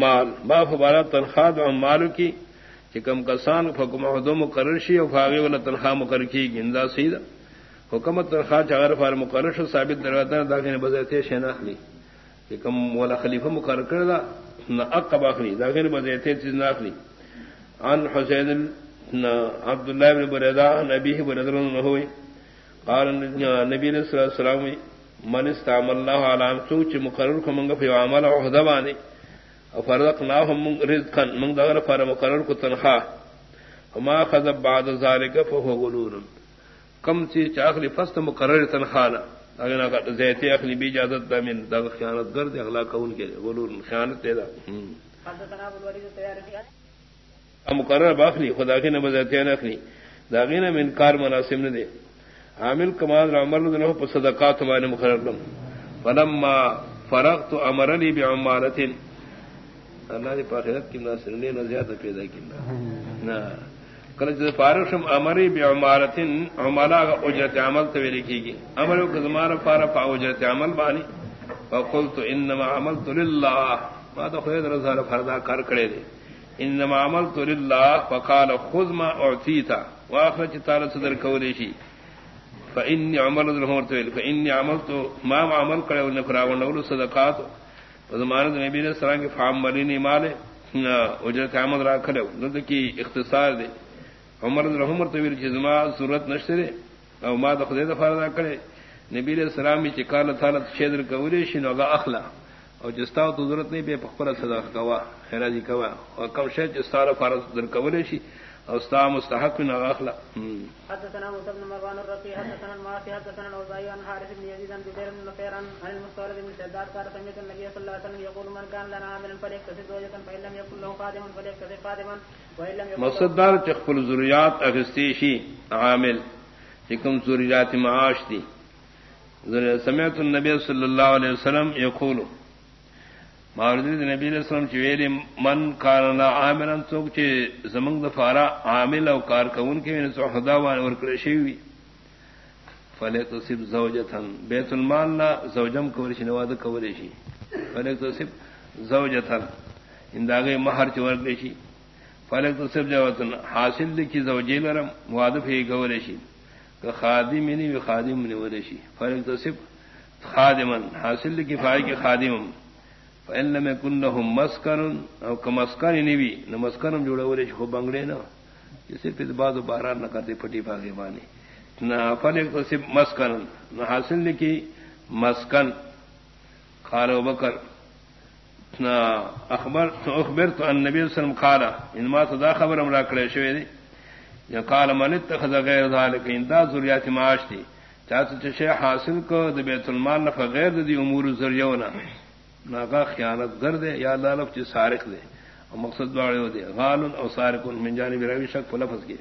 مال ما فبارا تنخواہ و مالو کی چکم کسان حکم عہدو مقرر شی اور فاغی والا تنخواہ مقرر کی گندا سیدھا۔ حکمت تنخواہ چاگر فار مقرر شو، ثابت دروازہ داخل بزرتے شناخ لی چکم والا خلیفہ مقرر کر دا نہ اقب اخلی، داخل بزرتے چیز ناخلی عن حسین عبد الله بن بريدة نبيه بن رضي الله قال النبي صلى الله عليه وسلم من استعمل الله على ان سوچ مقرر کو منگا في عمل عہدہ بانی۔ فرزقناهم رزقا من دغر فر مقرر کو تنخواہ. وما خذ بعد ذلك فهو غلول. کم سی چاخلی فست مقرر تنخواہ اگر زیتی اخلی بھی اجازت دا من دغ خیانت گرد اغلا کون کے غلول خیانت دے دا. مقرر باخلی خدا کے نبز اخلی. داغین میں انکار مناسب نے دے. عامل کمال عمر صدقات ہمارے مقرر لم فلما فرغت امرني بعمالة اللہ نے پاخرت کی ناصر نے نہ زیادہ پیدا کی نہ کل جب فارشم امری بعمالة عمالہ اجرت عمل تو لکھی گی امر کو زمانہ فارا پا اجرت عمل بانی فقلت انما عملت لله. ما تو خیر رضا فرضا کر کرے دے انما عملت لله فقال خذ ما اعطيت واخرج تعالى صدر كولشي فاني عملت له فاني عملت ما عمل کرے ان فراون نور صدقات زمانہ نبی نے سلام کے فام ملینی مال اجرت عمل را کرے نہ کی اختصار دے۔ عمر بن عمر تو ویل جزما ضرورت نشتے او ما تو خدای فرض کرے نبی علیہ السلام کی کال تعالی شیدر کولی شنو غا اخلا۔ او جستا تو ضرورت نہیں بے پخپل صدقہ کوا، خیراجی کوا۔ اور کم شے جستا فرض در کولی شی۔ او ستا مستحق نہ اخلا. حدثنا موسى بن مروان الرقي حدثنا المعاصي حدثنا الاوزاعي عن حارث بن يزيد بن بدر بن نفير عن المستورد بن شداد قال سمعت النبي صلى الله عليه وسلم يقول من كان لنا عاملا فليكتسب زوجة فإن لم يكن له خادم فليكتسب خادما وإن لم يكن مصدر چخفل ذریات اغستی عامل حکم ذریات معاش دی. سمعت النبي صلى الله عليه وسلم يقول ماوردی نبی علیہ السلام چویلی من کارنا عاملا چوک چی زمنگ دفارا عامل او کار کون کے من سوحدا وان ورکرشی وی فلی زوجتن بیت المال نا زوجم کورشی نواد کورشی فلی تصب زوجتن انداغی مہر چی ورکرشی فلی تصب زوجتن حاصل لکی زوجی لرم وادف ہی گورشی کہ خادم نی وی خادم نی ورشی فلی تصب خادمن حاصل لکی فائی کی خادمم. فإن لم يكن لهم مسكن او كمسكن نبي یعنی نمسكن جوړولې خو بنگړې نه. چې صرف د بازو نه کړې پټي باغې باندې. نه فلک تو صرف مسكن نہ حاصل لکی قال ابو بکر نا اخبر، تو ان وسلم قال. ان ما صدا خبر امرا کړې شوې دي یا قال، من اتخذ ذلك یعنی ان ذریات معاش دي. چاته چې حاصل کو د بیت المال نه غیر د امور ذریعہ ناگا خیانت گر دے یا لالف چی سارق دے۔ اور مقصد دوڑے ہو دے، غالن اور سارق من جانب روی شک فلفظ کے۔